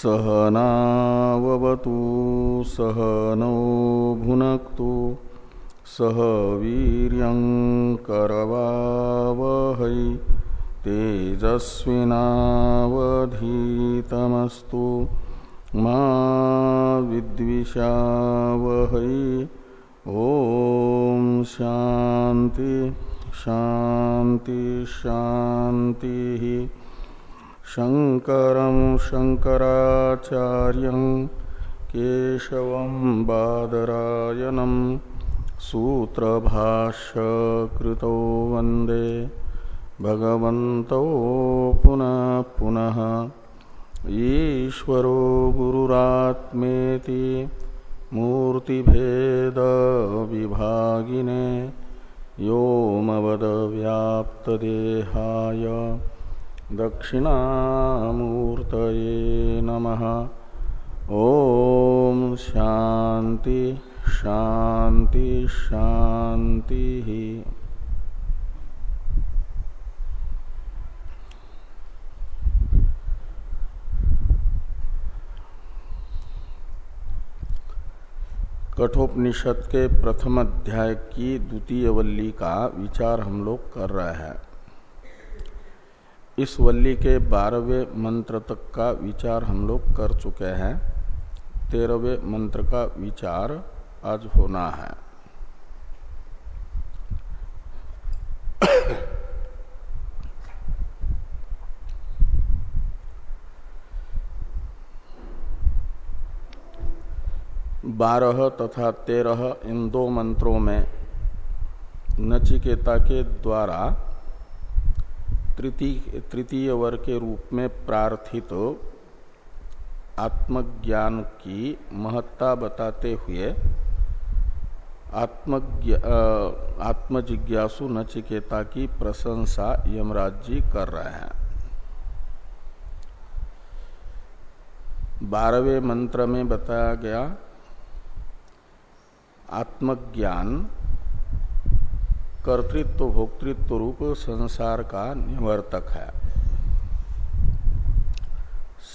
सहनावतु सहनौ भुनक्तु सह वीर्यङ्करवावहै तेजस्विनावधीतमस्तु मा विद्विषावहै। ॐ शान्ति शान्ति शान्तिः। शङ्करं शङ्कराचार्यं केशवं बादरायणं सूत्रभाष्यकृतौ वंदे। भगवन्तौ पुनः पुनः। ईश्वरो गुरुरात्मेति मूर्तिभेदविभागिने व्योमवदव्याप्तदेहाय दक्षिणामूर्तये नमः। ॐ शांति शांति शान्तिः। कठोपनिषद के प्रथम अध्याय की द्वितीय वल्ली का विचार हम लोग कर रहे हैं। इस वल्ली के बारहवें मंत्र तक का विचार हम लोग कर चुके हैं। तेरहवें मंत्र का विचार आज होना है। बारह तथा तेरह इन दो मंत्रों में नचिकेता के द्वारा तृतीय वर्ग के रूप में प्रार्थित आत्मज्ञान की महत्ता बताते हुए आत्मजिज्ञासु नचिकेता की प्रशंसा यमराज जी कर रहे हैं। बारहवें मंत्र में बताया गया, आत्मज्ञान कर्तृत्व, भोक्तृत्व रूप संसार का निवर्तक है।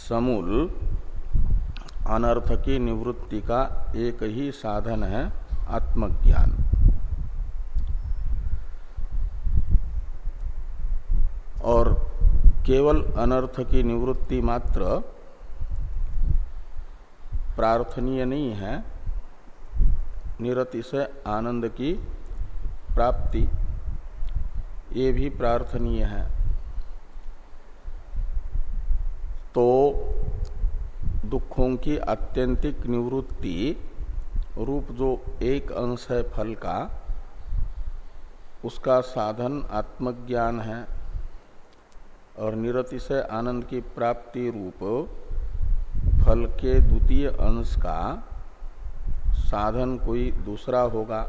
समूल, अनर्थ की निवृत्ति का एक ही साधन है आत्मज्ञान। और केवल अनर्थ की निवृत्ति मात्र प्रार्थनीय नहीं है निरति से आनंद की प्राप्ति, ये भी प्रार्थनीय है। तो दुखों की आत्यंतिक निवृत्ति रूप जो एक अंश है फल का, उसका साधन आत्मज्ञान है और निरति से आनंद की प्राप्ति रूप फल के द्वितीय अंश का साधन कोई दूसरा होगा।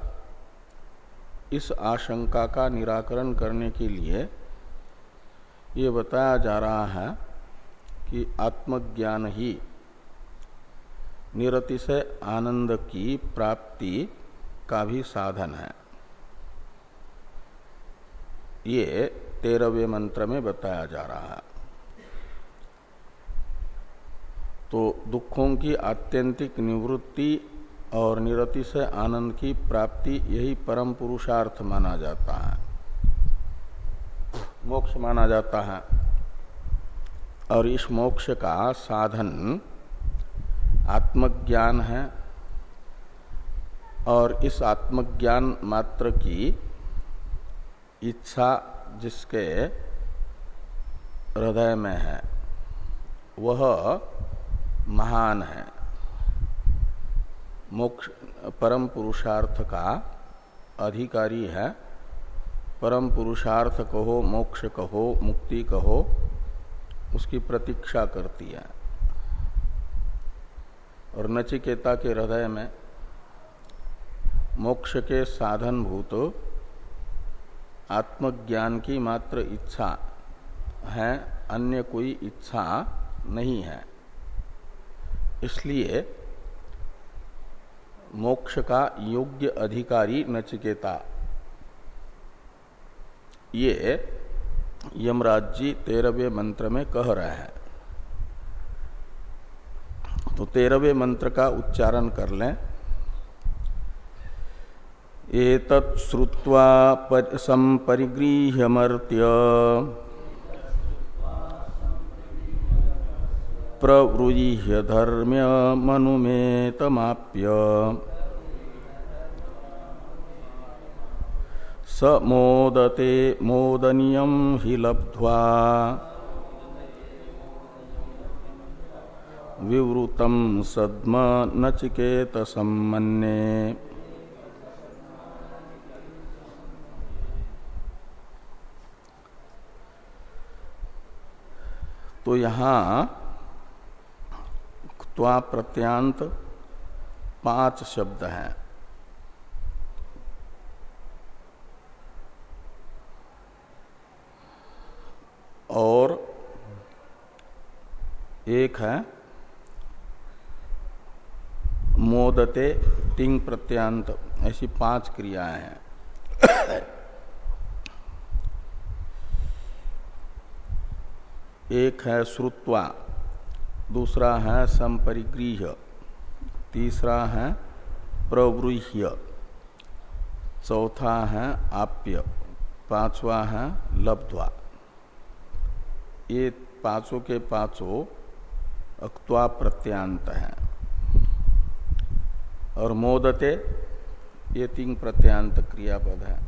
इस आशंका का निराकरण करने के लिए ये बताया जा रहा है कि आत्मज्ञान ही निरति से आनंद की प्राप्ति का भी साधन है। ये तेरहवें मंत्र में बताया जा रहा है। तो दुखों की आत्यंतिक निवृत्ति और निरति से आनंद की प्राप्ति यही परम पुरुषार्थ माना जाता है। मोक्ष माना जाता है। और इस मोक्ष का साधन आत्मज्ञान है। और इस आत्मज्ञान मात्र की इच्छा जिसके हृदय में है, वह महान है। मोक्ष, परम पुरुषार्थ का अधिकारी है। परम पुरुषार्थ कहो, मोक्ष कहो, मुक्ति कहो, उसकी प्रतीक्षा करती है। और नचिकेता के हृदय में मोक्ष के साधन भूत आत्मज्ञान की मात्र इच्छा है, अन्य कोई इच्छा नहीं है। इसलिए मोक्ष का योग्य अधिकारी नचिकेता। ये यमराज जी तेरहवें मंत्र में कह रहे हैं। तो तेरहवें मंत्र का उच्चारण कर लें। एतत् श्रुत्वा संपरिगृह्यमर्त्य। प्रवृह्य धर्म्य मनुमेतमाप्य। स मोदते मोदनीय हि लब्ध्वा। विवृतम सद्म नचिकेत सम्मन्ने तो यहाँ त्वा प्रत्यांत पाँच शब्द हैं। और एक है, मोदते टिंग प्रत्यांत, ऐसी पाँच क्रियाएँ हैं। एक है श्रुत्वा। दूसरा है संपरिगृह तीसरा है प्रवृह्य चौथा है आप्य। पांचवा है लब्ध्वा। ये पाँचों के पाँचों अक्वा प्रत्यांत हैं। और मोदते ये तीन प्रत्यांत क्रियापद है।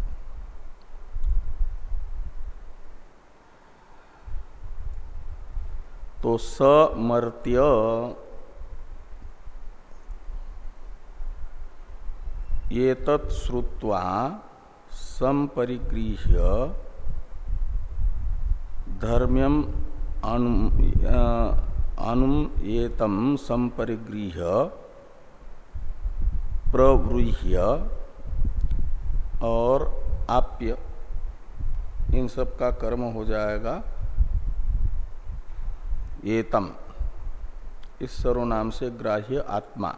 तो समर्त्य। ये तत्श्रुत्वा संपरिगृह्य धर्म्यम अनुम एतम संपरिगृह प्रवृह्य और आप्य। इन सब का कर्म हो जाएगा। एतम। इस सर्वनाम से ग्राह्य आत्मा।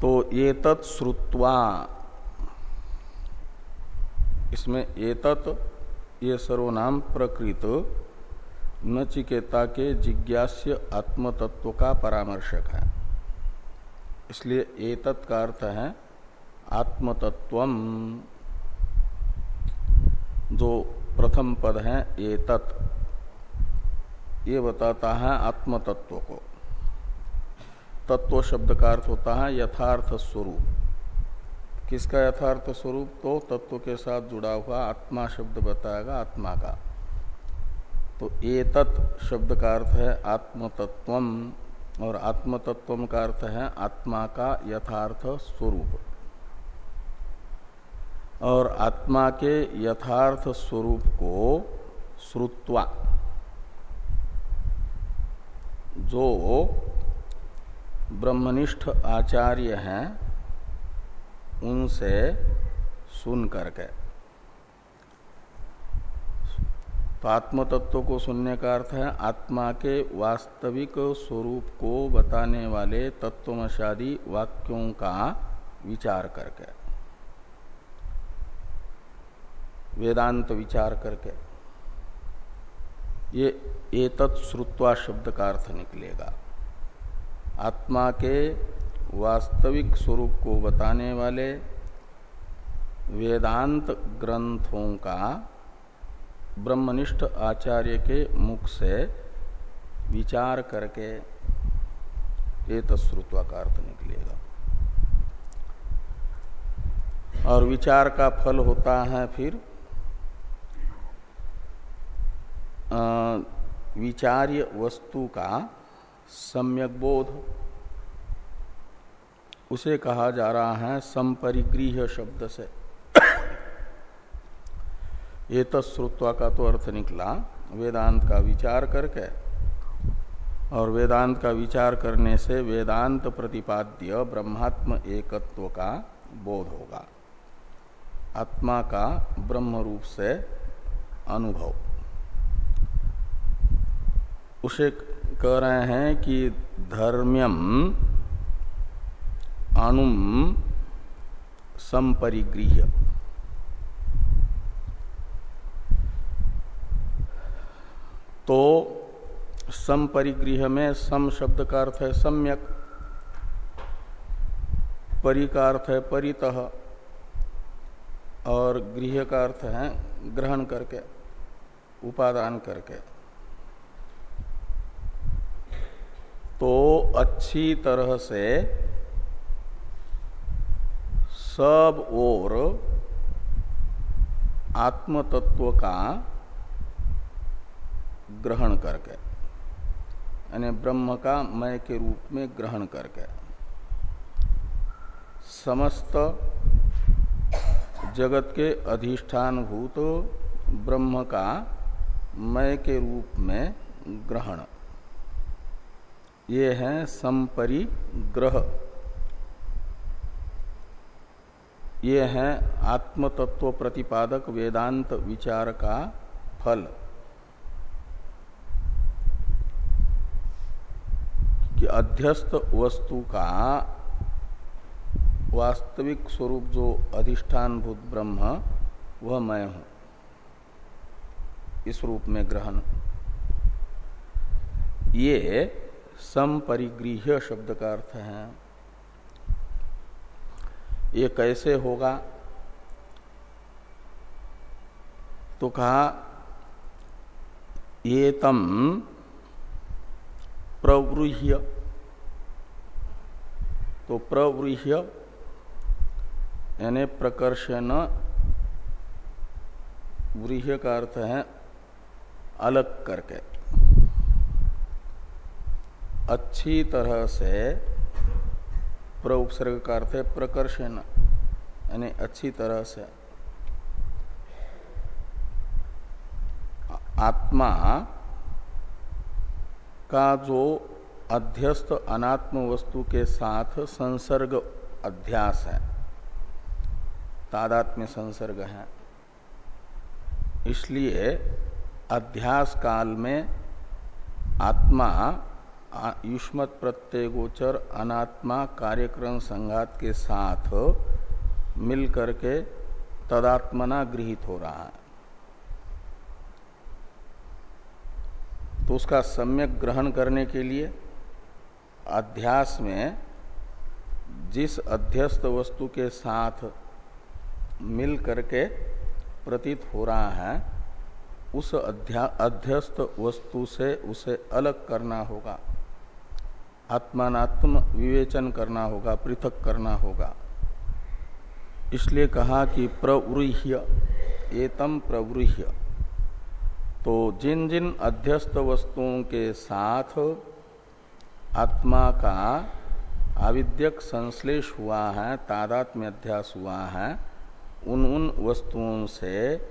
तो ये तत्श्रुत्वा इसमें एतत, ये सर्वनाम प्रकृत, नचिकेता के जिज्ञास्य आत्मतत्व का परामर्शक है। इसलिए एतत् का अर्थ है आत्मतत्व जो प्रथम पद है एतत् ये बताता है आत्मतत्व को। तत्व शब्द का अर्थ होता है यथार्थ स्वरूप। किसका यथार्थ स्वरूप? तो तत्व के साथ जुड़ा हुआ आत्मा शब्द बताएगा आत्मा का। तो एतत् शब्द का अर्थ है आत्मतत्वम, और आत्मतत्वम का अर्थ है आत्मा का यथार्थ स्वरूप। और आत्मा के यथार्थ स्वरूप को श्रुत्वा, जो ब्रह्मनिष्ठ आचार्य हैं, उनसे सुन करके। तो आत्म तत्व को सुनने का अर्थ है, आत्मा के वास्तविक स्वरूप को बताने वाले तत्वमशादी वाक्यों का विचार करके। वेदांत विचार करके, ये एतत् श्रुत्वा शब्द का अर्थ निकलेगा। आत्मा के वास्तविक स्वरूप को बताने वाले वेदांत ग्रंथों का ब्रह्मनिष्ठ आचार्य के मुख से विचार करके ये तश्रुत्वा का अर्थ निकलेगा। और विचार का फल होता है फिर विचार्य वस्तु का सम्यक बोध। उसे कहा जा रहा है संपरिगृह शब्द से। ये तत्श्रुत्वा का तो अर्थ निकला, वेदांत का विचार करके। और वेदांत का विचार करने से वेदांत प्रतिपाद्य ब्रह्मात्म एकत्व का बोध होगा। आत्मा का ब्रह्म रूप से अनुभव। उसे कह रहे हैं कि धर्म्यम अणुम संपरिगृह तो संपरिगृह में सम शब्द का अर्थ है सम्यक, परि का अर्थ है परितः, और गृह का अर्थ है ग्रहण करके, उपादान करके। तो अच्छी तरह से सब ओर आत्म तत्व का ग्रहण करके, यानी ब्रह्म का मय के रूप में ग्रहण करके, समस्त जगत के अधिष्ठान भूत ब्रह्म का मय के रूप में ग्रहण। ये है संपरिग्रह। ये है आत्मतत्व प्रतिपादक वेदांत विचार का फल। कि अध्यस्त वस्तु का वास्तविक स्वरूप जो अधिष्ठान भूत ब्रह्म, वह मैं हूँ। इस रूप में ग्रहण। ये संपरिगृह शब्द का अर्थ है, ये कैसे होगा? तो कहा ये तम प्रवृह्य। तो प्रवृह्य यानी प्रकर्षण, वृह्य का अर्थ है अलग करके। अच्छी तरह से प्रउपसर्ग का अर्थ है प्रकर्षण, यानी अच्छी तरह से। आत्मा का जो अध्यस्त अनात्म वस्तु के साथ संसर्ग अध्यास है, तादात्म्य संसर्ग है, इसलिए अध्यास काल में आत्मा युष्मत प्रत्यय गोचर अनात्मा कार्यक्रम संघात के साथ मिल करके तदात्मना गृहित हो रहा है। तो उसका सम्यक ग्रहण करने के लिए अध्यास में जिस अध्यस्त वस्तु के साथ मिल करके प्रतीत हो रहा है, उस अध्यस्त वस्तु से उसे अलग करना होगा। आत्मात्म विवेचन करना होगा, पृथक करना होगा। इसलिए कहा कि प्रवृह्य, एतम प्रवृह्य। तो जिन जिन अध्यस्त वस्तुओं के साथ आत्मा का आविद्यक संश्लेष हुआ है, तादात्म्य अध्यास हुआ है उन उन वस्तुओं से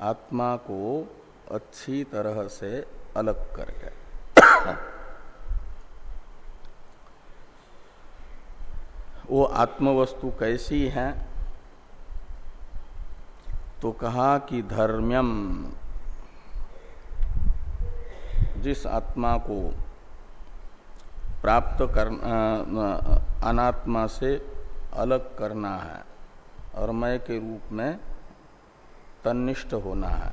आत्मा को अच्छी तरह से अलग करके। वो आत्मवस्तु कैसी है? तो कहा कि धर्म्यम। जिस आत्मा को प्राप्त कर अनात्मा से अलग करना है, और मय के रूप में तन्निष्ठ होना है,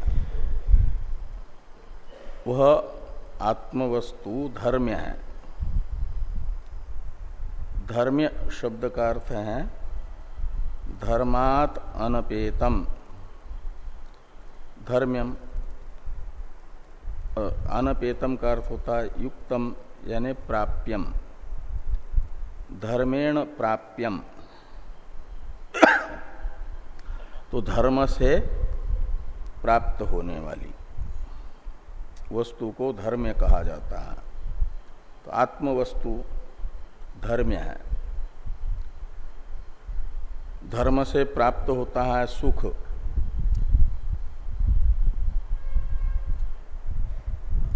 वह आत्मवस्तु धर्म्य है। धर्म्य शब्द का अर्थ है धर्मात अनपेतम। धर्म्यम अनपेतम का अर्थ होता है युक्तम, यानी प्राप्यम। धर्मेण प्राप्यम। तो धर्म से प्राप्त होने वाली वस्तु को धर्म कहा जाता है। तो आत्मवस्तु धर्म है। धर्म से प्राप्त होता है सुख।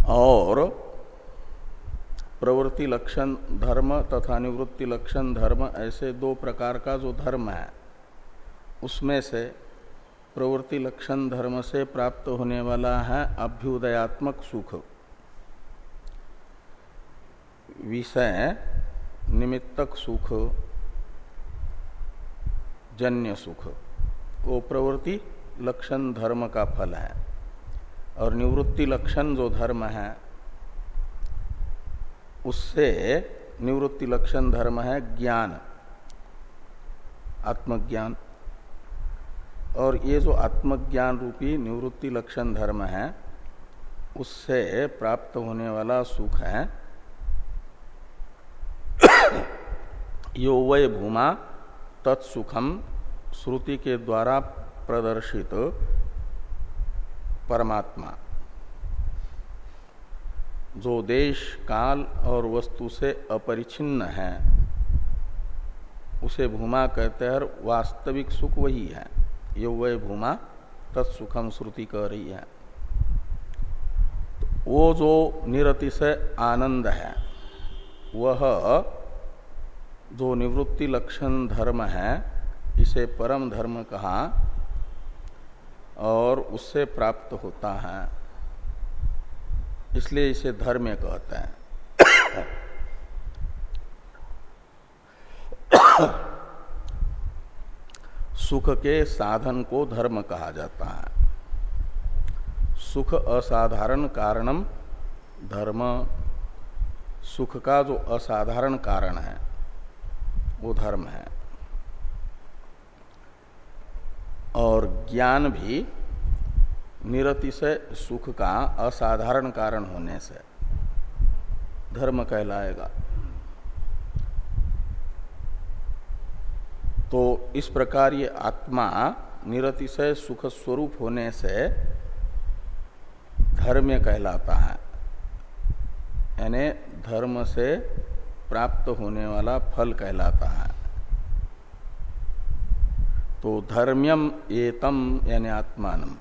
और प्रवृत्ति लक्षण धर्म तथा निवृत्ति लक्षण धर्म, ऐसे दो प्रकार का जो धर्म है, उसमें से प्रवृत्ति लक्षण धर्म से प्राप्त होने वाला है अभ्युदयात्मक सुख। विषय निमित्तक सुख, जन्य सुख। वो प्रवृत्ति लक्षण धर्म का फल है। और निवृत्ति लक्षण जो धर्म है, उससे निवृत्ति लक्षण धर्म है ज्ञान, आत्मज्ञान। और ये जो आत्मज्ञान रूपी निवृत्ति लक्षण धर्म है, उससे प्राप्त होने वाला सुख है यो वय भूमा तत्सुखम श्रुति के द्वारा प्रदर्शित परमात्मा। जो देश, काल और वस्तु से अपरिचिन्न है, उसे भूमा कहते हैं वास्तविक सुख वही है। ये वह भूमा तत्सुखम श्रुति कह रही है। वो जो निरतिशय आनंद है वह जो निवृत्ति लक्षण धर्म है, इसे परम धर्म कहा और उससे प्राप्त होता है। इसलिए इसे धर्म कहते हैं। सुख के साधन को धर्म कहा जाता है। सुख असाधारण कारणम धर्म सुख का जो असाधारण कारण है, वो धर्म है। और ज्ञान भी निरतिशय सुख का असाधारण कारण होने से धर्म कहलाएगा। तो इस प्रकार ये आत्मा निरतिशय सुख स्वरूप होने से धर्म कहलाता है। यानी धर्म से प्राप्त होने वाला फल कहलाता है। तो धर्म्यम एतम यानी आत्मानम।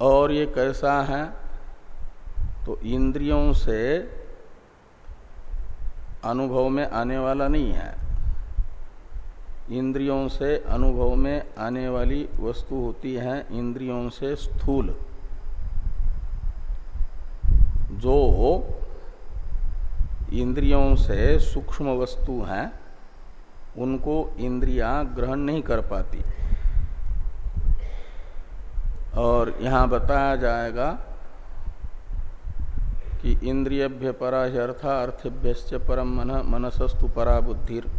और ये कैसा है? तो इंद्रियों से अनुभव में आने वाला नहीं है। इंद्रियों से अनुभव में आने वाली वस्तु होती है इंद्रियों से स्थूल। जो इंद्रियों से सूक्ष्म वस्तु हैं, उनको इंद्रियाँ ग्रहण नहीं कर पाती। और यहाँ बताया जाएगा कि इंद्रियभ्य परा अर्था अर्थभ्य परम मन, मनसस्तु परा बुद्धिर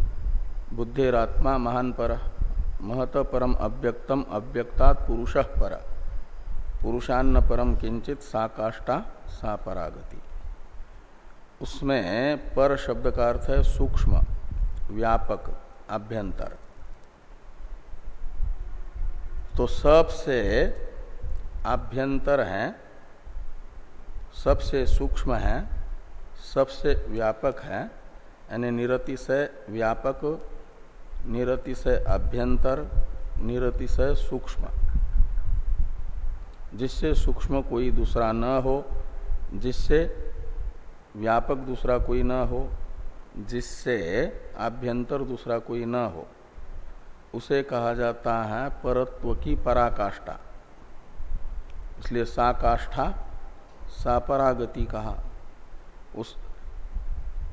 बुद्धिरात्मा महान पर, महत परम अव्यक्तम अव्यक्ता पुरुष पर। पुरुषान्न परम किंचित सा काष्ठा सा परागति। उसमें पर शब्द का अर्थ है सूक्ष्म, व्यापक, अभ्यंतर। तो सबसे आभ्यंतर हैं, सबसे सूक्ष्म है, सबसे व्यापक है, यानी निरतिशय व्यापक, निरति निरतिशय अभ्यंतर निरतिशय सूक्ष्म। जिससे सूक्ष्म कोई दूसरा न हो, जिससे व्यापक दूसरा कोई न हो, जिससे आभ्यंतर दूसरा कोई न हो, उसे कहा जाता है परत्व की पराकाष्ठा। इसलिए सा काष्ठा सा परागति कहा। उस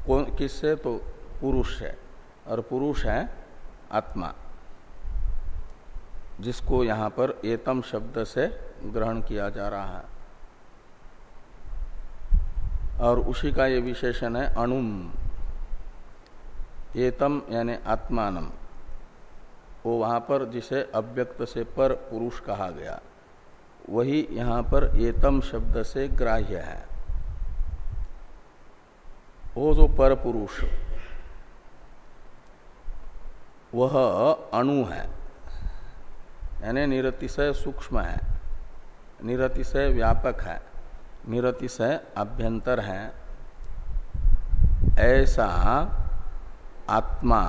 कौन किससे? तो पुरुष है और पुरुष है आत्मा, जिसको यहाँ पर एतम शब्द से ग्रहण किया जा रहा है। और उसी का ये विशेषण है, अणुम। एतम यानी आत्मानम। वो वहाँ पर जिसे अव्यक्त से पर पुरुष कहा गया। वही यहाँ पर एतम शब्द से ग्राह्य है। वो जो पर पुरुष, वह अणु है। यानी निरतिशय सूक्ष्म है। निरतिशय व्यापक है। निरतिशय अभ्यंतर है। ऐसा आत्मा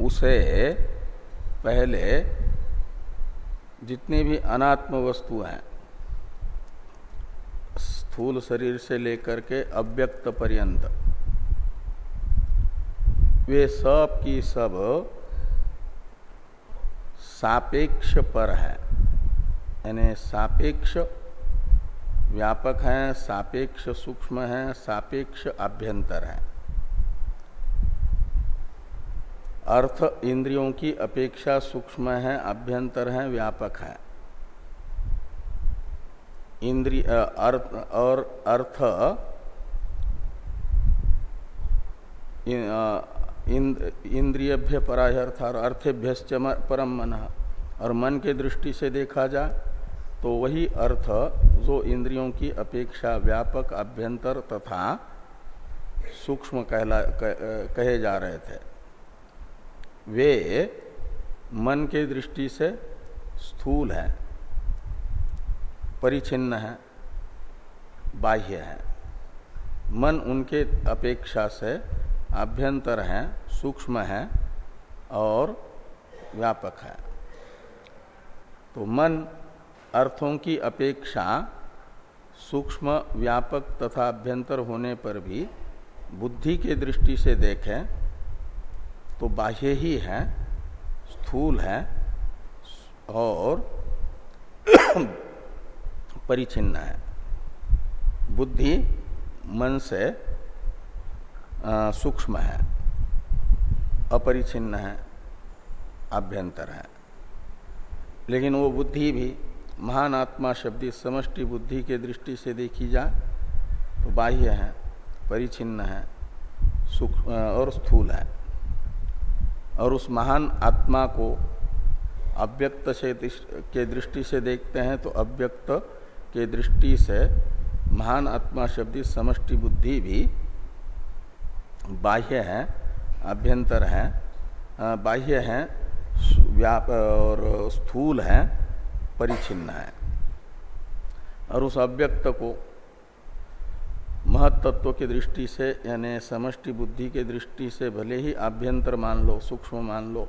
उसे पहले जितनी भी अनात्म वस्तु हैं, स्थूल शरीर से लेकर के अव्यक्त पर्यंत, वे सब की सब सापेक्ष पर है। यानी सापेक्ष व्यापक है, सापेक्ष सूक्ष्म है, सापेक्ष आभ्यंतर है। अर्थ इंद्रियों की अपेक्षा सूक्ष्म है, अभ्यंतर है, व्यापक है। इंद्रिय अर्थ, और अर्थ इंद्रियभ्य परायर्थ और अर्थेभ्य परम मन। और मन के दृष्टि से देखा जाए तो वही अर्थ जो इंद्रियों की अपेक्षा व्यापक अभ्यंतर तथा सूक्ष्म कहला, कहे जा रहे थे। वे मन के दृष्टि से स्थूल है, परिचिन्न है, बाह्य है। मन उनके अपेक्षा से अभ्यंतर है, सूक्ष्म है और व्यापक है। तो मन अर्थों की अपेक्षा सूक्ष्म, व्यापक तथा अभ्यंतर होने पर भी बुद्धि के दृष्टि से देखें तो बाह्य ही है, स्थूल है और परिचिन्न है। बुद्धि मन से सूक्ष्म है, अपरिचिन्न है, अभ्यंतर है। लेकिन वो बुद्धि भी महान आत्मा शब्दी समष्टि बुद्धि के दृष्टि से देखी जाए तो बाह्य है, परिचिन्न है, सुख, और स्थूल है। और उस महान आत्मा को अव्यक्त से के दृष्टि से देखते हैं तो अव्यक्त के दृष्टि से महान आत्मा शब्दी समष्टि बुद्धि भी बाह्य है, अभ्यंतर है। बाह्य है, व्याप, और स्थूल है परिचिन्न है। और उस अव्यक्त को महत्त्व की दृष्टि से यानी समष्टि बुद्धि के दृष्टि से भले ही आभ्यंतर मान लो, सूक्ष्म मान लो,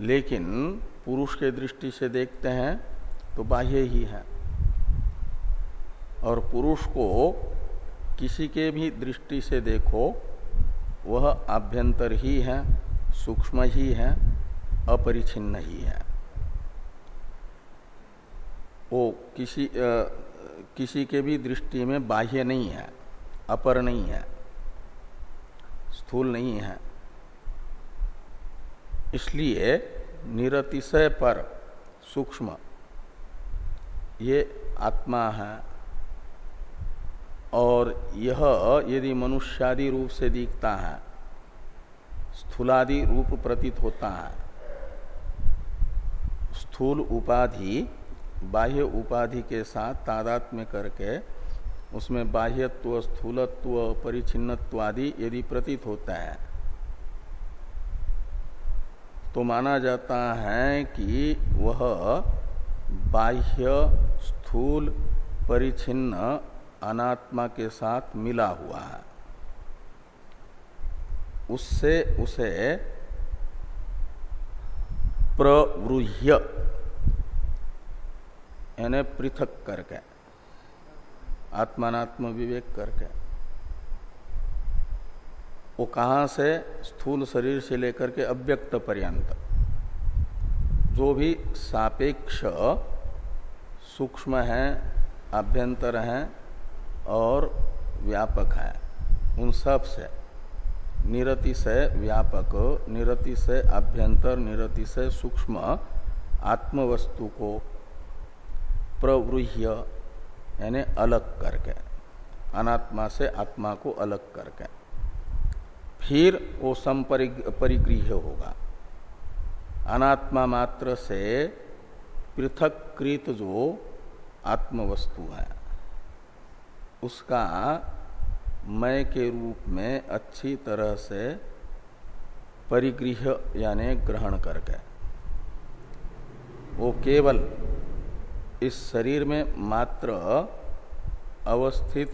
लेकिन पुरुष के दृष्टि से देखते हैं तो बाह्य ही है। और पुरुष को किसी के भी दृष्टि से देखो, वह आभ्यंतर ही है, सूक्ष्म ही है अपरिछिन्न ही है। वो किसी आ, किसी के भी दृष्टि में बाह्य नहीं है अपर नहीं है स्थूल नहीं है। इसलिए निरतिशय पर सूक्ष्म ये आत्मा है। और यह यदि मनुष्यादि रूप से दिखता है स्थूलादि रूप प्रतीत होता है स्थूल उपाधि बाह्य उपाधि के साथ तादात में करके उसमें बाह्यत्व, स्थूलत्व परिचिन्नत्व आदि यदि प्रतीत होता है तो माना जाता है कि वह बाह्य, स्थूल परिचिन्न अनात्मा के साथ मिला हुआ है। उससे उसे प्रवृह्य यानी पृथक करके आत्मात्म विवेक करके। वो कहा से? स्थूल शरीर से लेकर के अव्यक्त पर्यंत। जो भी सापेक्ष सूक्ष्म है, अभ्यंतर है और व्यापक है, उन सबसे, निरति से व्यापक, निरति से अभ्यंतर, निरति से सूक्ष्म आत्मवस्तु को प्रवृह्य, यानी अलग करके, अनात्मा से आत्मा को अलग करके। फिर वो संपरिगृह होगा। अनात्मा मात्र से पृथककृत जो आत्मवस्तु है, उसका मय के रूप में अच्छी तरह से परिगृह यानी ग्रहण करके। वो केवल इस शरीर में मात्र अवस्थित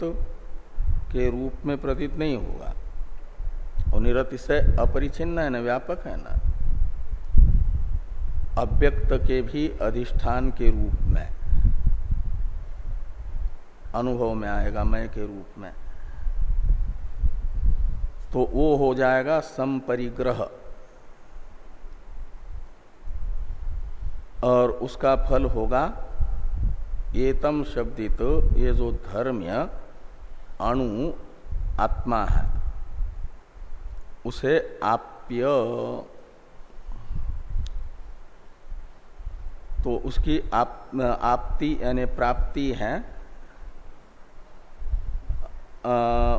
के रूप में प्रतीत नहीं होगा। और निरति से अपरिचिन्न है, ना व्यापक है ना। अव्यक्त के भी अधिष्ठान के रूप में, अनुभव में आएगा मय के रूप में। तो वो हो जाएगा संपरिग्रह। और उसका फल होगा एतम शब्दित ये जो धर्म्य अणु आत्मा है। उसे आप्य तो उसकी आप, आपति यानी प्राप्ति है। आ,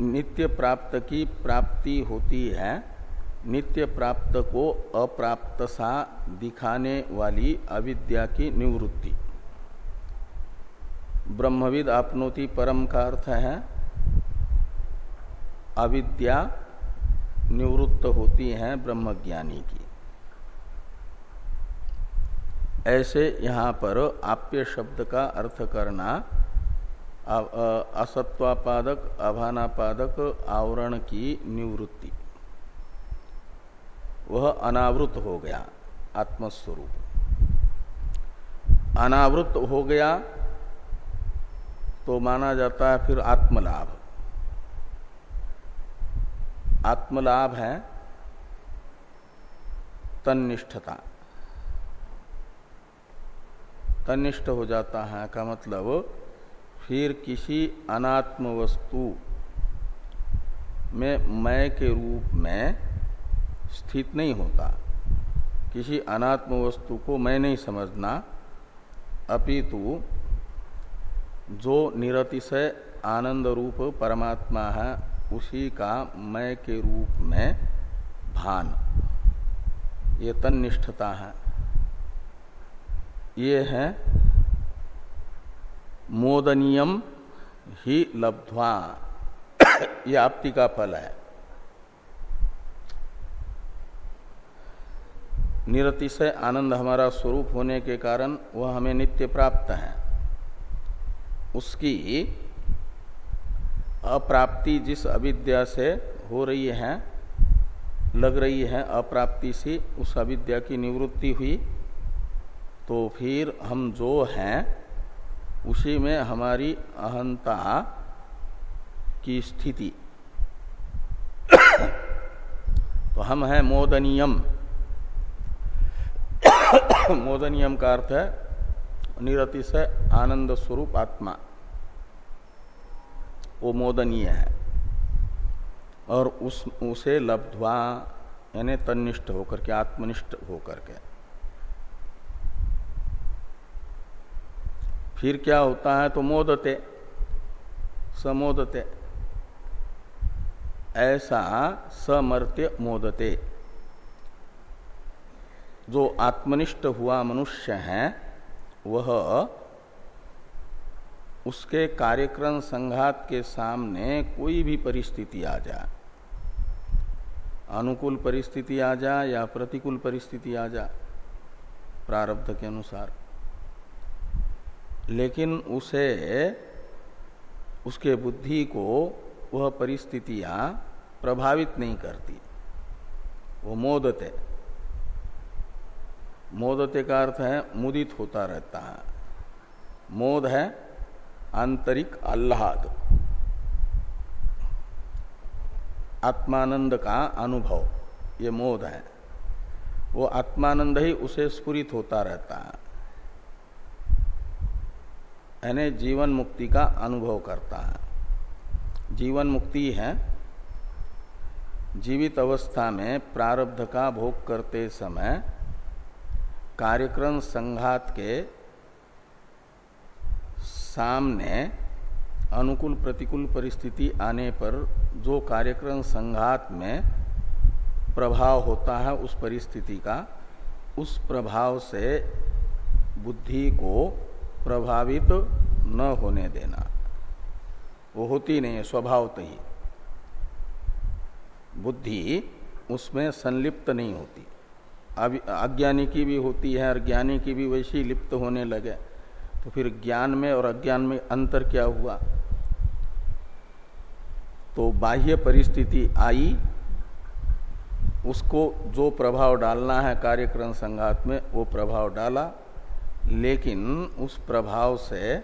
नित्य प्राप्त की प्राप्ति होती है। नित्य प्राप्त को अप्राप्त सा दिखाने वाली अविद्या की निवृत्ति। ब्रह्मविद आपनोति परम का अर्थ है, अविद्या निवृत्त होती है ब्रह्मज्ञानी की। ऐसे यहाँ पर आप्य शब्द का अर्थ करना असत्वापादक, अभानापादक, आवरण की निवृत्ति। वह अनावृत हो गया, आत्मस्वरूप। अनावृत हो गया तो माना जाता है फिर आत्मलाभ। आत्मलाभ है तन्निष्ठता। तनिष्ठ हो जाता है का मतलब फिर किसी अनात्म वस्तु में मैं के रूप में स्थित नहीं होता। किसी अनात्म वस्तु को मैं नहीं समझना। अपितु जो निरतिशय आनंद रूप परमात्मा है उसी का मैं के रूप में भान। ये तनिष्ठता है। ये है मोदनियम ही लब्ध्वा। ये आपति का फल है। निरतिशय आनंद हमारा स्वरूप होने के कारण वह हमें नित्य प्राप्त है। उसकी अप्राप्ति जिस अविद्या से हो रही है, लग रही है अप्राप्ति से उस अविद्या की निवृत्ति हुई तो फिर हम जो हैं, उसी में हमारी अहंता की स्थिति। तो हम हैं मोदनियम। मोदनियम का अर्थ है निरति से आनंद स्वरूप आत्मा। वो मोदनीय है। और उस, उसे लब्धवा, यानी तन्निष्ठ होकर के, आत्मनिष्ठ होकर के। फिर क्या होता है? तो मोदते, समोदते। ऐसा समर्त्य मोदते। जो आत्मनिष्ठ हुआ मनुष्य है वह उसके कार्यक्रम संघात के सामने कोई भी परिस्थिति आ जाए अनुकूल परिस्थिति आ जाए या प्रतिकूल परिस्थिति आ जाए प्रारब्ध के अनुसार। लेकिन उसे, उसके बुद्धि को वह परिस्थितियाँ प्रभावित नहीं करती। वो मोदते। मोदते का अर्थ है, मुदित होता रहता है। मोद है आंतरिक आह्लाद। आत्मानंद का अनुभव, ये मोद है। वो आत्मानंद ही उसे स्फुरित होता रहता है। यानी जीवन मुक्ति का अनुभव करता है। जीवन मुक्ति है, जीवित अवस्था में प्रारब्ध का भोग करते समय कार्यक्रम संघात के सामने अनुकूल प्रतिकूल परिस्थिति आने पर जो कार्यक्रम संघात में प्रभाव होता है उस परिस्थिति का, उस प्रभाव से बुद्धि को प्रभावित न होने देना। वो होती नहीं है, स्वभावत ही। बुद्धि उसमें संलिप्त नहीं होती। अज्ञानी की भी होती है और ज्ञानी की भी वैसी लिप्त होने लगे। तो फिर ज्ञान में और अज्ञान में अंतर क्या हुआ? तो बाह्य परिस्थिति आई, उसको जो प्रभाव डालना है कार्यक्रम संघात में, वो प्रभाव डाला, लेकिन उस प्रभाव से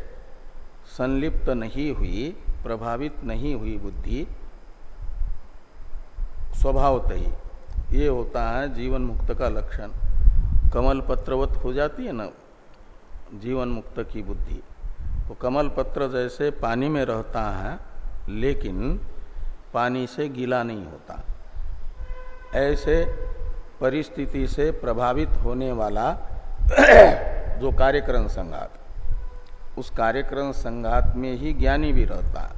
संलिप्त नहीं हुई, प्रभावित नहीं हुई बुद्धि, स्वभावत ही। ये होता है जीवन मुक्त का लक्षण। कमल पत्रवत हो जाती है ना, जीवन मुक्त की बुद्धि। तो कमल पत्र जैसे पानी में रहता है, लेकिन पानी से गीला नहीं होता। ऐसे परिस्थिति से प्रभावित होने वाला जो कार्यक्रम संघात, उस कार्यक्रम संघात में ही ज्ञानी भी रहता।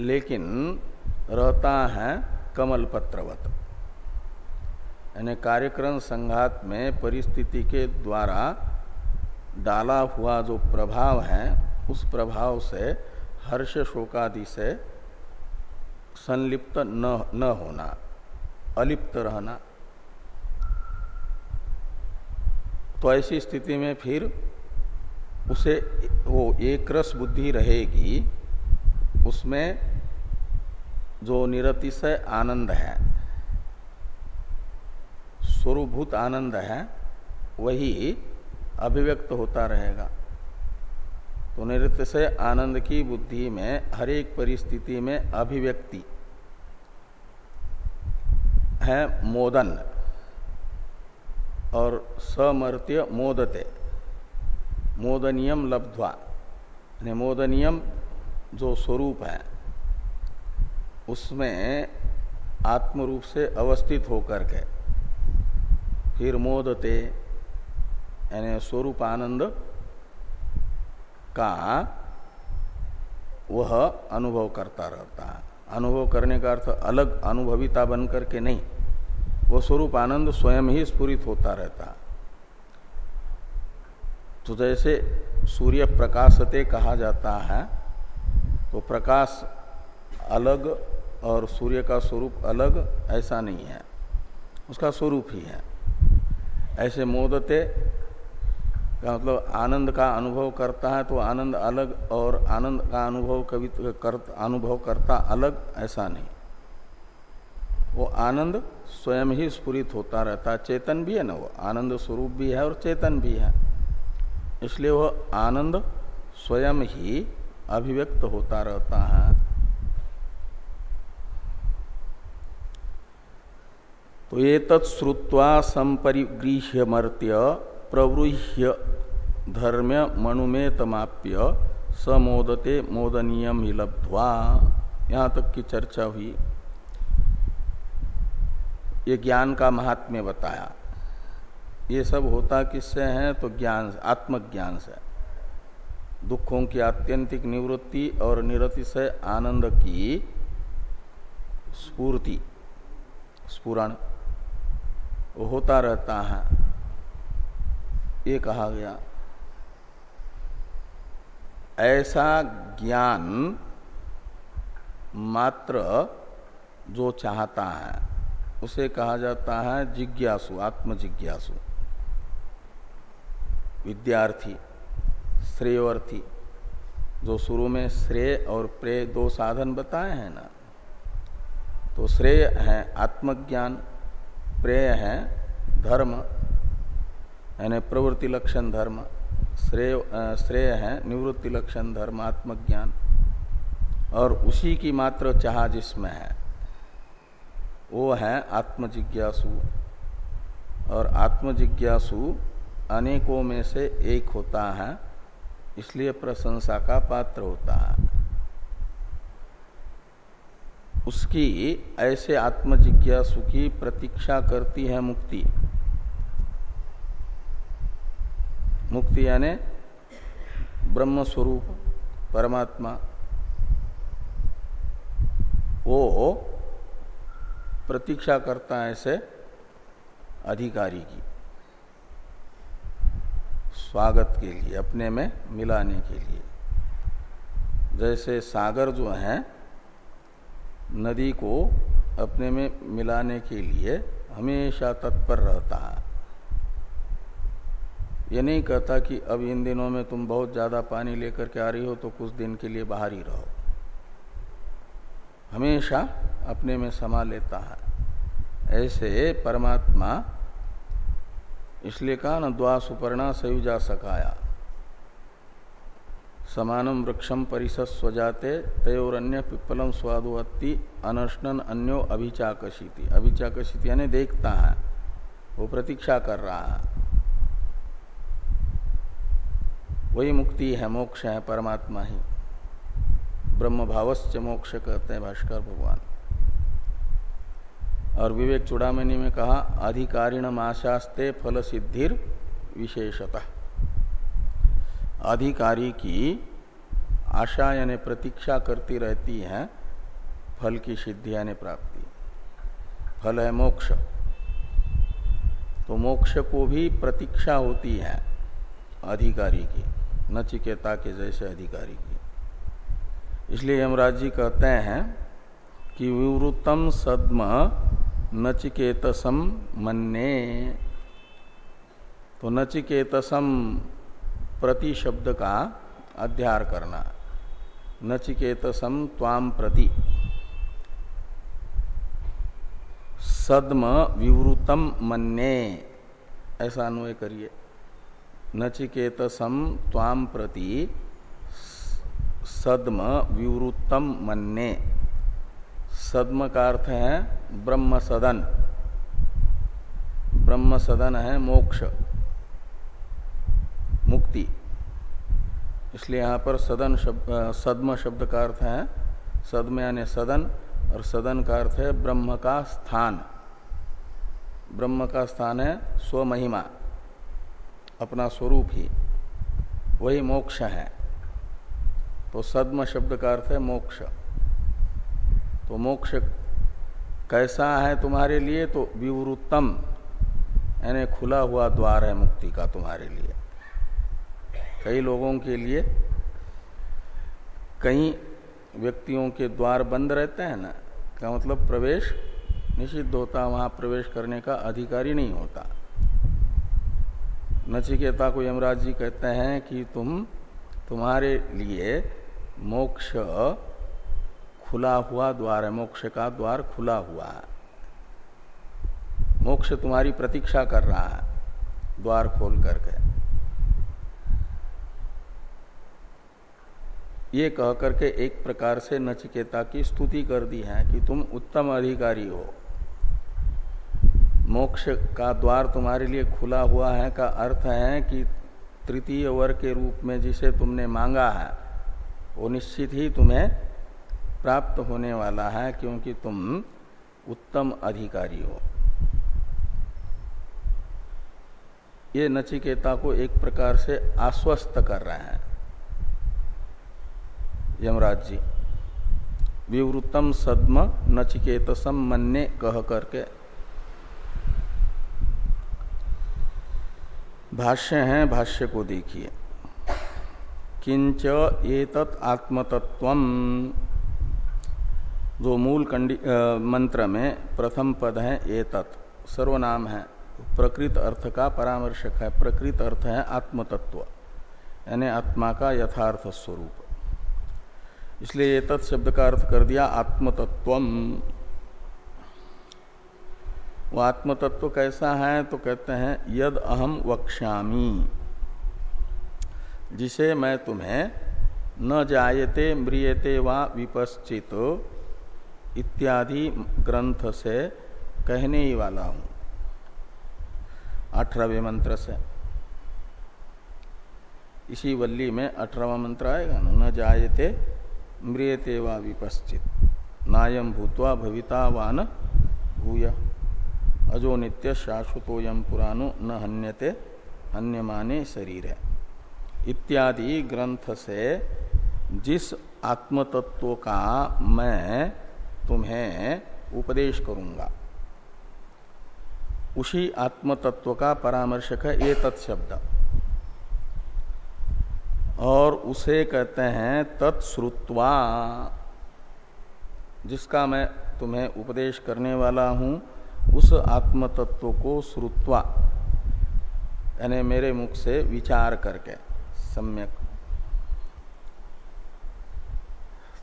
लेकिन रहता है कमल पत्रवत यानी कार्यक्रम संघात में परिस्थिति के द्वारा डाला हुआ जो प्रभाव है उस प्रभाव से हर्ष शोकादि से संलिप्त न, न होना अलिप्त रहना। तो ऐसी स्थिति में फिर उसे वो एक रस बुद्धि रहेगी उसमें जो निरतिशय आनंद है स्वरूभूत आनंद है, वही अभिव्यक्त होता रहेगा। तो निरतिशय आनंद की बुद्धि में हर एक परिस्थिति में अभिव्यक्ति है मोदन और समर्त्य मोदते। मोदनियम लब्ध्वा मोदनियम जो स्वरूप है उसमें आत्म रूप से अवस्थित होकर के फिर मोदते यानी स्वरूप आनंद का वह अनुभव करता रहता है। अनुभव करने का अर्थ अलग अनुभविता बन करके नहीं, वो स्वरूप आनंद स्वयं ही स्फुरित होता रहता तो जैसे सूर्य प्रकाशते कहा जाता है तो प्रकाश अलग और सूर्य का स्वरूप अलग ऐसा नहीं है। उसका स्वरूप ही है। ऐसे मोदते का मतलब आनंद का अनुभव करता है तो आनंद अलग और आनंद का अनुभव कभी कर, अनुभव करता अलग ऐसा नहीं। वो आनंद स्वयं ही स्फुरित होता रहता है। चेतन भी है ना वो। आनंद स्वरूप भी है और चेतन भी है। इसलिए वह आनंद स्वयं ही अभिव्यक्त होता रहता है। तो ये तत्श्रुत्वा संपरिगृह्य मर्त्य प्रवृह्य धर्म्य मणुमेतमाप्य समोदते मोदनीयम ही लब्ध्वा। यहाँ तक की चर्चा हुई। ये ज्ञान का महात्म्य बताया। ये सब होता किससे है? तो ज्ञान आत्मज्ञान से। दुखों की आत्यंतिक निवृत्ति और निरति से आनंद की स्पूर्ति स्पुरण होता रहता है। ये कहा गया। ऐसा ज्ञान मात्र जो चाहता है, उसे कहा जाता है जिज्ञासु आत्म जिज्ञासु विद्यार्थी श्रेयर्थी जो शुरू में श्रेय और प्रेय दो साधन बताए हैं ना तो श्रेय है आत्मज्ञान प्रेय है धर्म, यानी प्रवृत्ति लक्षण धर्म, श्रेय श्रेय है निवृत्ति लक्षण धर्म, आत्मज्ञान। और उसी की मात्र चाह जिसमें है, वो है आत्मजिज्ञासु। और आत्मजिज्ञासु अनेकों में से एक होता है, इसलिए प्रशंसा का पात्र होता है। उसकी ऐसे आत्मजिज्ञासु की प्रतीक्षा करती है मुक्ति। मुक्ति यानी ब्रह्म स्वरूप परमात्मा। वो प्रतीक्षा करता है ऐसे अधिकारी की, स्वागत के लिए, अपने में मिलाने के लिए। जैसे सागर जो है नदी को अपने में मिलाने के लिए हमेशा तत्पर रहता है। ये नहीं कहता कि अब इन दिनों में तुम बहुत ज़्यादा पानी लेकर के आ रही हो तो कुछ दिन के लिए बाहर ही रहो। हमेशा अपने में समा लेता है। ऐसे परमात्मा इसलिए कहा ना द्वा सुपर्णा सयुजा सकाया समानम वृक्षम परिसस्वजाते, तयोरन्य पिप्पलम स्वादुवत्ति अनशनन अन्यो अभिचाकशिति। अभिचाकशिति यानी देखता है, वो प्रतीक्षा कर रहा है। वही मुक्ति है, मोक्ष है, परमात्मा ही। ब्रह्म भावस्य मोक्ष कहते हैं भास्कर भगवान। और विवेक चुड़ामणि में कहा अधिकारिण फल सिद्धिर विशेषतः। अधिकारी की आशा यानी प्रतीक्षा करती रहती है, फल की सिद्धि यानी प्राप्ति। फल है मोक्ष। तो मोक्ष को भी प्रतीक्षा होती है अधिकारी की नचिकेता के जैसे अधिकारी की। इसलिए यमराज जी कहते हैं कि विवृतम सदम नचिकेतसम मन्ने तो नचिकेतसम प्रति शब्द का अध्यार करना। नचिकेतसम त्वाम प्रति। सद्म विवृतम मन्ने ऐसा अन्वय करिए। नचिकेतसम त्वाम प्रति। सदम विवृतम मन्ने सदम का अर्थ है ब्रह्म सदन। ब्रह्म सदन है मोक्ष। मुक्ति। इसलिए यहाँ पर सदन शब्द सद्म शब्द का अर्थ है सदम यानी सदन, और सदन का अर्थ है ब्रह्म का स्थान। ब्रह्म का स्थान है स्वमहिमा, अपना स्वरूप ही, वही मोक्ष है। तो सद्म शब्द का अर्थ है मोक्ष। तो मोक्ष कैसा है तुम्हारे लिए? तो विवृतम यानी खुला हुआ द्वार है मुक्ति का तुम्हारे लिए। कई लोगों के लिए कई व्यक्तियों के द्वार बंद रहते हैं ना? का मतलब प्रवेश? निषिद्ध होता, वहाँ प्रवेश करने का अधिकारी नहीं होता। नचिकेता को यमराज जी कहते हैं कि तुम, तुम्हारे लिए मोक्ष खुला हुआ द्वार है, मोक्ष का द्वार खुला हुआ है। मोक्ष तुम्हारी प्रतीक्षा कर रहा है, द्वार खोल करके। ये कह करके एक प्रकार से नचिकेता की स्तुति कर दी है कि तुम उत्तम अधिकारी हो। मोक्ष का द्वार तुम्हारे लिए खुला हुआ है का अर्थ है कि तृतीय वर्ग के रूप में जिसे तुमने मांगा है, वो निश्चित ही तुम्हें प्राप्त होने वाला है क्योंकि तुम उत्तम अधिकारी हो। ये नचिकेता को एक प्रकार से आश्वस्त कर रहे हैं। यमराज जी। विवृतम सद्म नचिकेतसम मन्ने कह करके। भाष्य है, भाष्य को देखिए। किंच एतत् आत्मतत्व जो मूल कंडी मंत्र में प्रथम पद है एतत्। सर्वनाम है। प्रकृत अर्थ का परामर्शक है। प्रकृत अर्थ है आत्मतत्व। यानी आत्मा का यथार्थ स्वरूप। इसलिए एतत् शब्द का अर्थ कर दिया आत्मतत्व वो आत्मतत्व कैसा है तो कहते हैं, यद अहम वक्ष्यामी। जिसे मैं तुम्हें न जायते म्रियते वा विपश्चित इत्यादि ग्रंथ से कहने ही वाला हूँ। अठारहवें मंत्र से। इसी वल्ली में अठारहवा मंत्र आएगा, न जायते म्रियते वा विपश्चित। नायम भूतवा भविता वान भूया। अजो नित्य शाश्वतोयम पुराणो न हन्यते, हन्यमाने शरीर। है इत्यादि ग्रंथ से जिस आत्मतत्व का मैं तुम्हें उपदेश करूँगा। उसी आत्मतत्व का परामर्शक है ये तत्शब्द और उसे कहते हैं तत्श्रुत्वा, जिसका मैं तुम्हें उपदेश करने वाला हूँ, उस आत्म तत्व को श्रुत्वा। यानी मेरे मुख से विचार करके, सम्यक।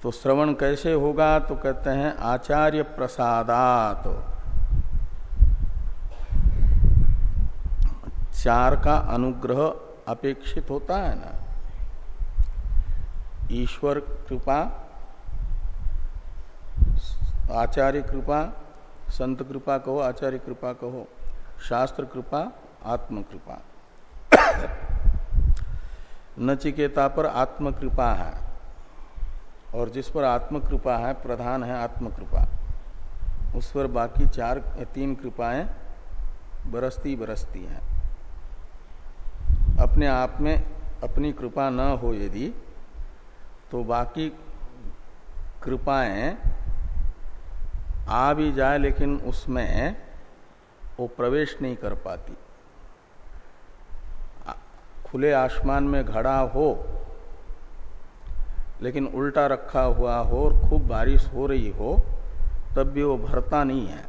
तो श्रवण कैसे होगा? तो कहते हैं आचार्य प्रसादात। चार का अनुग्रह अपेक्षित होता है ना? ईश्वर कृपा, आचार्य कृपा, संत कृपा कहो, आचार्य कृपा कहो, शास्त्र कृपा, आत्म कृपा। नचिकेता पर आत्म कृपा है, और जिस पर आत्म कृपा है, प्रधान है आत्म कृपा। उस पर बाकी चार, तीन कृपाएँ बरसती बरसती हैं। अपने आप में अपनी कृपा न हो यदि तो बाकी कृपाएँ आ भी जाए, लेकिन उसमें वो प्रवेश नहीं कर पाती। खुले आसमान में घड़ा हो, लेकिन उल्टा रखा हुआ हो और खूब बारिश हो रही हो, तब भी वो भरता नहीं है।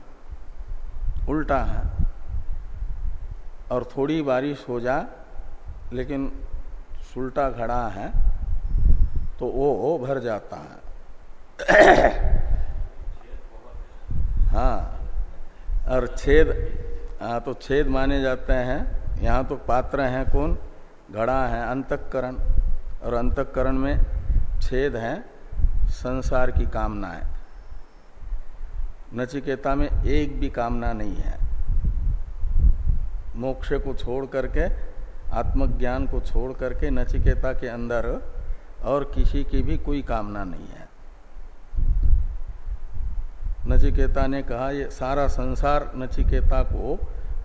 उल्टा है। और थोड़ी बारिश हो जा, लेकिन सुलटा घड़ा है। तो वो भर जाता है। हाँ। और छेद हाँ तो छेद माने जाते हैं। यहाँ तो पात्र हैं कौन? घड़ा है, अंतकरण। और अंतकरण में छेद है संसार की कामना है नचिकेता में एक भी कामना नहीं है। मोक्ष को छोड़ करके, आत्मज्ञान को छोड़ करके नचिकेता के अंदर और किसी की भी कोई कामना नहीं है। नचिकेता ने कहा, ये सारा संसार नचिकेता को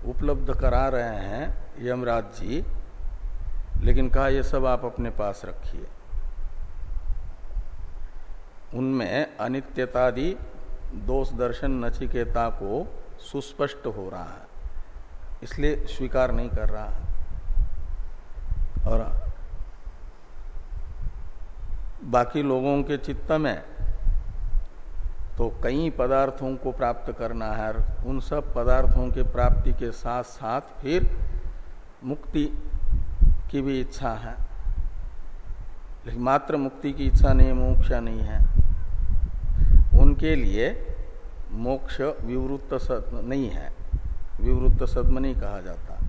उपलब्ध करा रहे हैं, यमराज जी। लेकिन कहा, ये सब आप अपने पास रखिए। उनमें अनित्यतादि दोष दर्शन नचिकेता को सुस्पष्ट हो रहा है। इसलिए स्वीकार नहीं कर रहा है। और बाकी लोगों के चित्त में तो कई पदार्थों को प्राप्त करना है उन सब पदार्थों के प्राप्ति के साथ साथ फिर मुक्ति की भी इच्छा है। लेकिन मात्र मुक्ति की इच्छा नहीं, मोक्ष नहीं है। उनके लिए मोक्ष विवृत्त सत्म नहीं है। विवृत्त सत्म नहीं कहा जाता।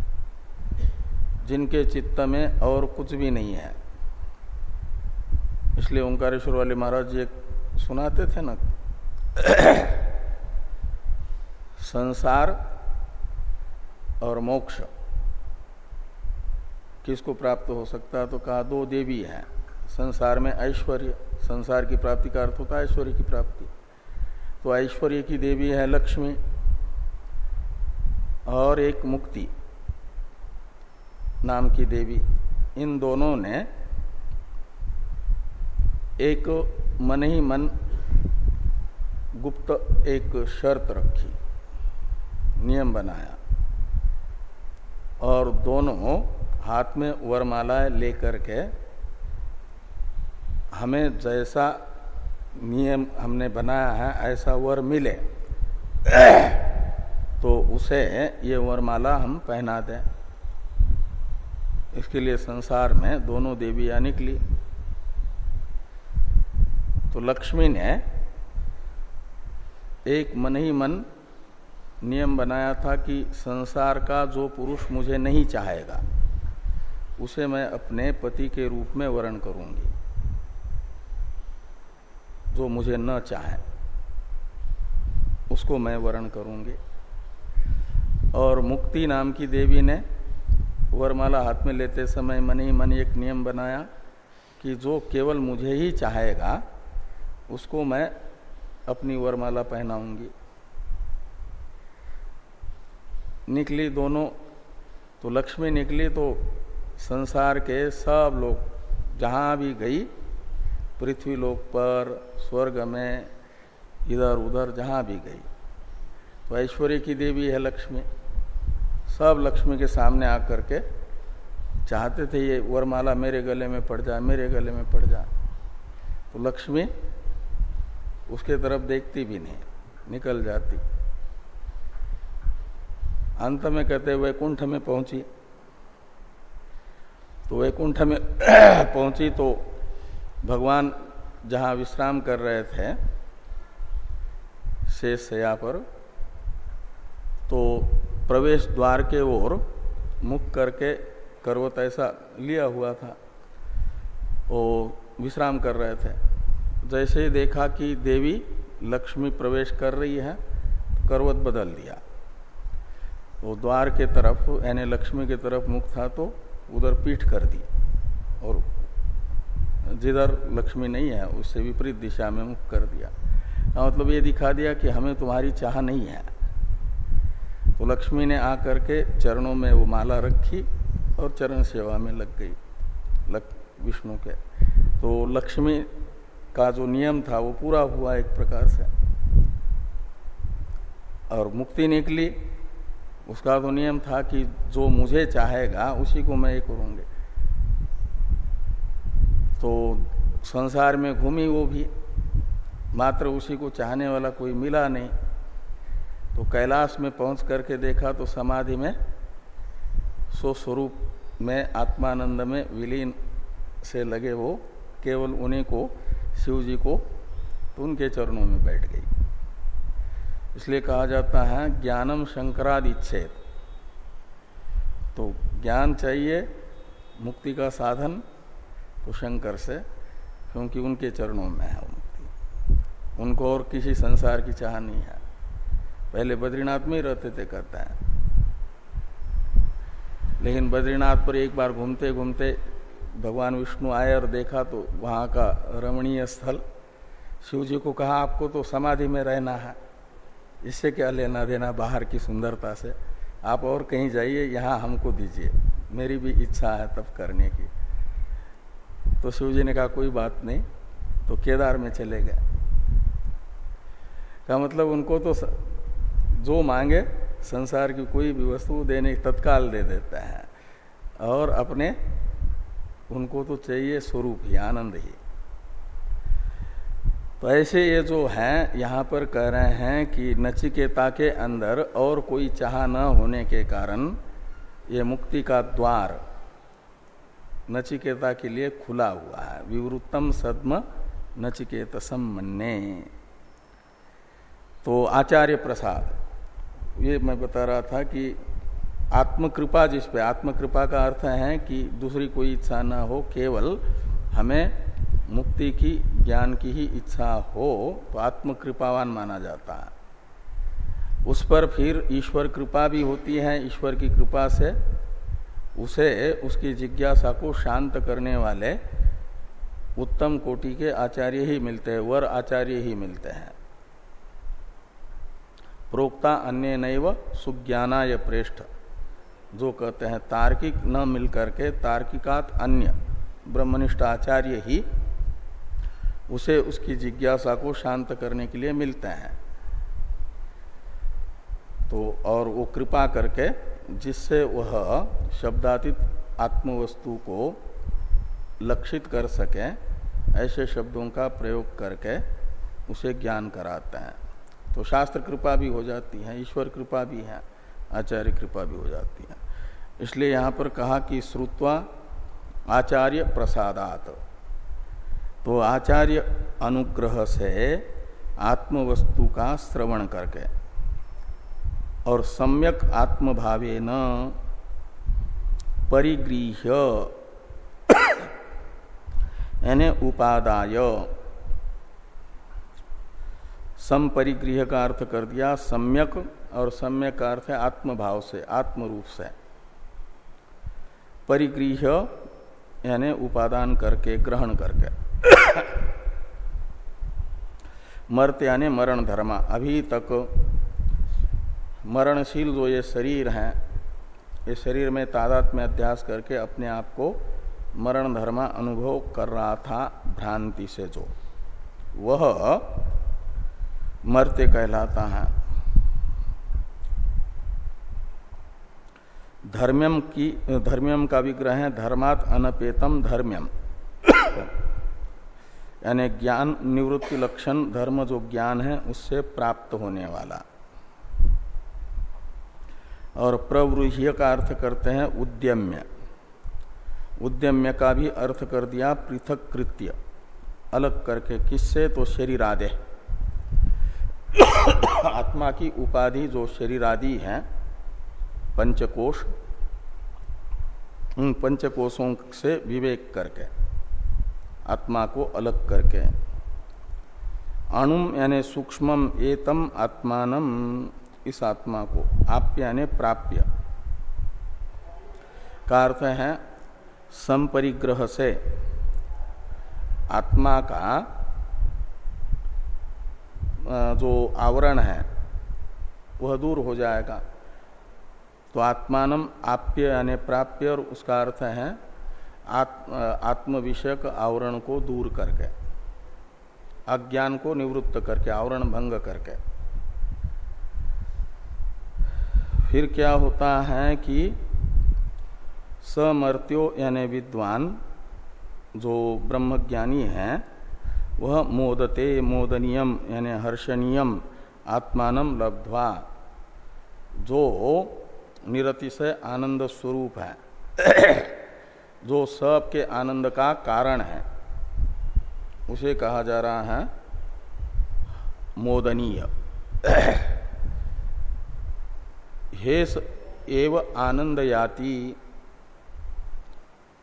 जिनके चित्त में और कुछ भी नहीं है। इसलिए ओंकारेश्वर वाले महाराज जी सुनाते थे ना, संसार और मोक्ष, किसको प्राप्त हो सकता है? तो कहा, दो देवी हैं। संसार में ऐश्वर्य, संसार की प्राप्ति का अर्थ होता है ऐश्वर्य की प्राप्ति। तो ऐश्वर्य की देवी है लक्ष्मी और एक मुक्ति नाम की देवी। इन दोनों ने एक मन ही मन गुप्त एक शर्त रखी, नियम बनाया। और दोनों हाथ में वरमालाएँ लेकर के हमें जैसा नियम हमने बनाया है, ऐसा वर मिले तो उसे ये वरमाला हम पहना दें। इसके लिए संसार में दोनों देवियाँ निकली। तो लक्ष्मी ने एक मन ही मन नियम बनाया था कि संसार का जो पुरुष मुझे नहीं चाहेगा, उसे मैं अपने पति के रूप में वर्ण करूँगी, जो मुझे न चाहे, उसको मैं वर्ण करूँगी। और मुक्ति नाम की देवी ने वरमाला हाथ में लेते समय मन ही मन एक नियम बनाया कि जो केवल मुझे ही चाहेगा उसको मैं अपनी वरमाला पहनाऊँगी। निकली दोनों तो लक्ष्मी निकली तो संसार के सब लोग जहाँ भी गई पृथ्वी लोक पर, स्वर्ग में, इधर उधर जहाँ भी गई। तो ऐश्वर्य की देवी है लक्ष्मी। सब लक्ष्मी के सामने आकर के चाहते थे ये वरमाला मेरे गले में पड़ जाए मेरे गले में पड़ जाए तो लक्ष्मी उसके तरफ़ देखती भी नहीं, निकल जाती। अंत में कहते वैकुंठ में पहुँची। तो वैकुंठ में पहुँची तो भगवान जहाँ विश्राम कर रहे थे, शेष सया पर तो प्रवेश द्वार के ओर मुख करके करवत ऐसा लिया हुआ था, वो विश्राम कर रहे थे। जैसे ही देखा कि देवी लक्ष्मी प्रवेश कर रही है तो करवत बदल दिया। वो द्वार के तरफ़ यानी लक्ष्मी के तरफ़ मुख था तो उधर पीठ कर दी। और जिधर लक्ष्मी नहीं है उससे विपरीत दिशा में मुख कर दिया। मतलब ये दिखा दिया कि हमें तुम्हारी चाह नहीं है? तो लक्ष्मी ने आकर के चरणों में वो माला रखी और चरण सेवा में लग गई लक, विष्णु के। तो लक्ष्मी का जो नियम था वो पूरा हुआ एक प्रकार से। और मुक्ति निकली, उसका तो नियम था कि जो मुझे चाहेगा उसी को मैं ये करूँगे। तो संसार में घूमी वो भी, मात्र उसी को चाहने वाला कोई मिला नहीं। तो कैलाश में पहुँच करके देखा तो समाधि में सो स्वरूप में आत्मानंद में विलीन से लगे वो केवल उन्हीं को शिव जी को तो उनके चरणों में बैठ गई। इसलिए कहा जाता है, ज्ञानम शंकरादिच्छेद। तो ज्ञान चाहिए, मुक्ति का साधन तो शंकर से, क्योंकि उनके चरणों में है मुक्ति। उनको और किसी संसार की चाह नहीं है। पहले बद्रीनाथ में ही रहते थे, कहते हैं। लेकिन बद्रीनाथ पर एक बार घूमते घूमते भगवान विष्णु आए और देखा तो वहाँ का रमणीय स्थल। शिव जी को कहा, आपको तो समाधि में रहना है। इससे क्या लेना देना बाहर की सुंदरता से? आप और कहीं जाइए, यहाँ हमको दीजिए। मेरी भी इच्छा है तब करने की। तो शिव जी ने कहा, कोई बात नहीं। तो केदार में चले गए। का मतलब उनको तो जो मांगे, संसार की कोई भी वस्तु देने तत्काल दे देता है। और अपने उनको तो चाहिए स्वरूप ही, आनंद ही। तो ऐसे ये जो है, यहाँ पर कह रहे हैं कि नचिकेता के अंदर और कोई चाह न होने के कारण ये मुक्ति का द्वार नचिकेता के लिए खुला हुआ है। विवृतम सद्म नचिकेत सम्मन्ने तो आचार्य प्रसाद, ये मैं बता रहा था कि आत्मकृपा, जिस पे आत्मकृपा का अर्थ है कि दूसरी कोई इच्छा न हो, केवल हमें मुक्ति की, ज्ञान की ही इच्छा हो तो आत्म कृपावान माना जाता है। उस पर फिर ईश्वर कृपा भी होती है, ईश्वर की कृपा से। उसे, उसकी जिज्ञासा को शांत करने वाले उत्तम कोटि के आचार्य ही मिलते हैं, वर आचार्य ही मिलते हैं। प्रोक्ता अन्य नैव सुज्ञानाय प्रेष्ठ। जो कहते हैं तार्किक न मिलकर के तार्किकात अन्य ब्रह्मनिष्ठ आचार्य ही, उसे उसकी जिज्ञासा को शांत करने के लिए मिलते हैं। तो और वो कृपा करके, जिससे वह शब्दातीत आत्मवस्तु को लक्षित कर सके, ऐसे शब्दों का प्रयोग करके उसे ज्ञान कराते हैं। तो शास्त्र कृपा भी हो जाती है, ईश्वर कृपा भी है, आचार्य कृपा भी हो जाती है। इसलिए यहाँ पर कहा कि श्रुत्वा आचार्य प्रसादात। तो आचार्य अनुग्रह से आत्मवस्तु का श्रवण करके और सम्यक आत्मभावे न परिगृह यानी उपादाय। संपरिगृह का अर्थ कर दिया, सम्यक और सम्यक का अर्थ है आत्मभाव से, आत्मरूप से। परिगृह, यानी उपादान करके, ग्रहण करके। मर्त यानी मरण धर्मा। अभी तक मरणशील जो ये शरीर हैं, ये शरीर में तादात में अध्यास करके अपने आप को मरण धर्मा अनुभव कर रहा था भ्रांति से जो। वह मर्त्य कहलाता है। धर्म्यम की, धर्म्यम का विग्रह है, धर्मात अनपेतम धर्म्यम। यानी ज्ञान, निवृत्ति लक्षण, धर्म जो ज्ञान है, उससे प्राप्त होने वाला। और प्रवृह्य का अर्थ करते हैं उद्यम्य। उद्यम्य का भी अर्थ कर दिया पृथक कृत्य। अलग करके किससे? तो शरीर आत्मा की उपाधि जो शरीर आदि है पंचकोश, उन पंचकोशों से विवेक करके, आत्मा को अलग करके। अणुम यानी सूक्ष्मम एतम आत्मान इस आत्मा को आप्य यानी प्राप्य। का अर्थ है, संपरिग्रह से आत्मा का जो आवरण है, वह दूर हो जाएगा। तो आत्मानम आप्य यानी प्राप्य और उसका अर्थ है आत्म विषयक आवरण को दूर करके, अज्ञान को निवृत्त करके, आवरण भंग करके। फिर क्या होता है कि समर्त्यो यानी विद्वान जो ब्रह्मज्ञानी है, वह मोदते मोदनियम यानी हर्षणीयम आत्मान लब्ध्वा, जो निरतिशय आनंद स्वरूप है। जो सब के आनंद का कारण है, उसे कहा जा रहा है मोदनीय। हेस एव आनंद याति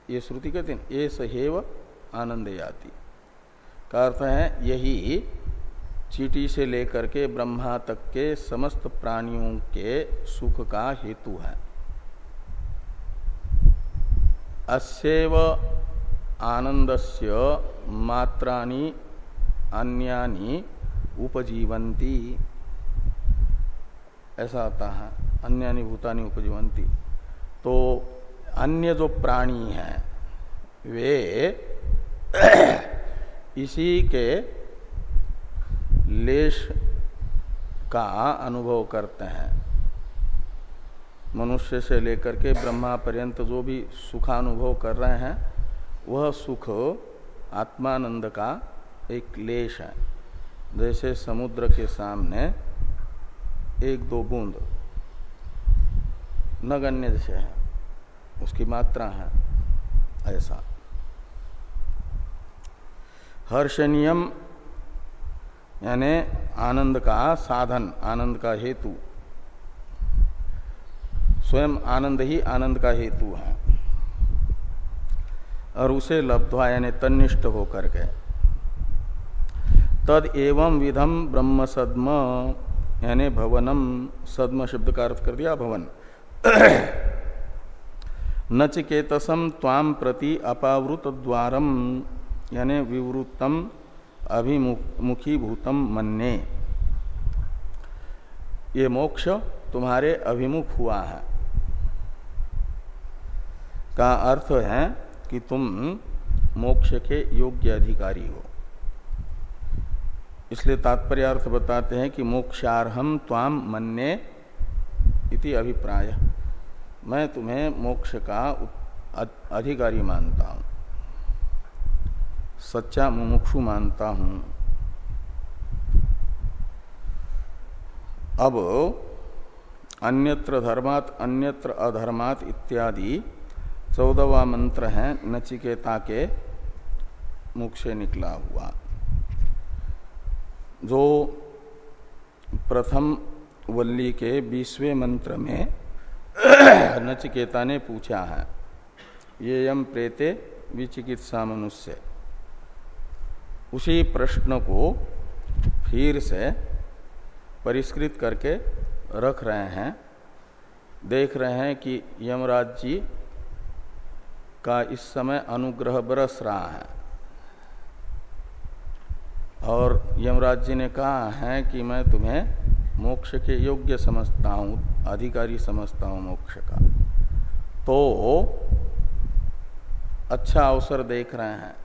ये श्रुति कहते हैं ये सहेव आनंद याति का अर्थ है, यही चीटी से लेकर के ब्रह्मा तक के समस्त प्राणियों के सुख का हेतु है। अस्व आनंदस्य मात्रानि अन्यानी उपजीवंती ऐसा आता है, अन्यानि भूतानि उपजीवंती तो अन्य जो प्राणी हैं, वे इसी के लेश का अनुभव करते हैं। मनुष्य से लेकर के ब्रह्मा पर्यंत जो भी सुखानुभव कर रहे हैं, वह सुख आत्मानंद का एक लेश है। जैसे समुद्र के सामने एक दो बूंद नगण्य जैसे है, उसकी मात्रा है ऐसा। हर्षणीयम यानी आनंद का साधन, आनंद का हेतु। स्वयं आनंद ही आनंद का हेतु है। और उसे लब्धवा यानी तनिष्ठ होकर के। तद एवं विधम ब्रह्म सदम, यानी भवनम, सदम शब्द का अर्थ कर दिया, भवन। नचिकेतसम ताम प्रति अपावृत द्वारम यानी विवृतम अभिमुखीभूतम मन्ने ये मोक्ष तुम्हारे अभिमुख हुआ है। का अर्थ है कि तुम मोक्ष के योग्य अधिकारी हो। इसलिए तात्पर्य अर्थ बताते हैं कि मोक्षारहम त्वाम मन्ने इति अभिप्राय। मैं तुम्हें मोक्ष का अधिकारी मानता हूँ। सच्चा मुमुक्षु मानता हूँ। अब अन्यत्र धर्मात, अन्यत्र अधर्मात इत्यादि चौदहवा मंत्र है, नचिकेता के मुख से निकला हुआ। जो प्रथम वल्ली के बीसवें मंत्र में नचिकेता ने पूछा है, ये यम प्रेते विचिकित्सा मनुष्य। उसी प्रश्न को फिर से परिष्कृत करके रख रहे हैं। देख रहे हैं कि यमराज जी का इस समय अनुग्रह बरस रहा है। और यमराज जी ने कहा है कि मैं तुम्हें मोक्ष के योग्य समझता हूँ, अधिकारी समझता हूँ मोक्ष का। तो अच्छा अवसर देख रहे हैं।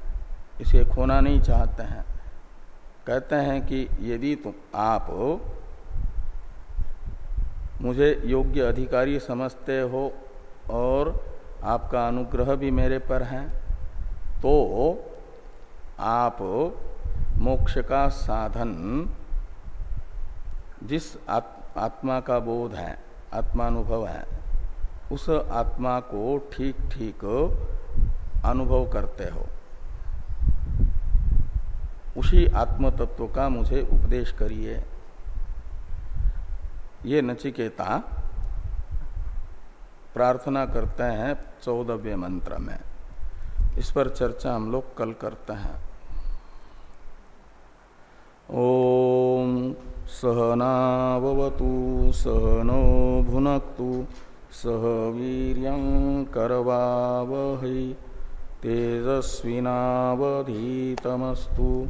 इसे खोना नहीं चाहते हैं। कहते हैं कि यदि तुम, आप मुझे योग्य अधिकारी समझते हो और आपका अनुग्रह भी मेरे पर है तो आप मोक्ष का साधन, जिस आत्मा का बोध है, आत्मानुभव है, उस आत्मा को ठीक ठीक अनुभव करते हो। उसी आत्म तत्व का मुझे उपदेश करिए। ये नचिकेता प्रार्थना करते हैं चौदहवें मंत्र में। इस पर चर्चा हम लोग कल करते हैं। ओम सहनावतु, सहनो भुनक्तु, सह वीर करवावहै, तेजस्विनावधीतमस्तु।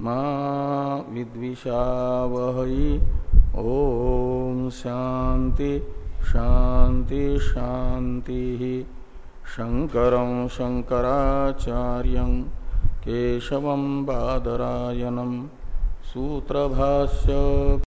मा विद्विषावहै। ओम शांति शांति शांति शंकर शंकराचार्य केशव बादरायनम सूत्रभाष्य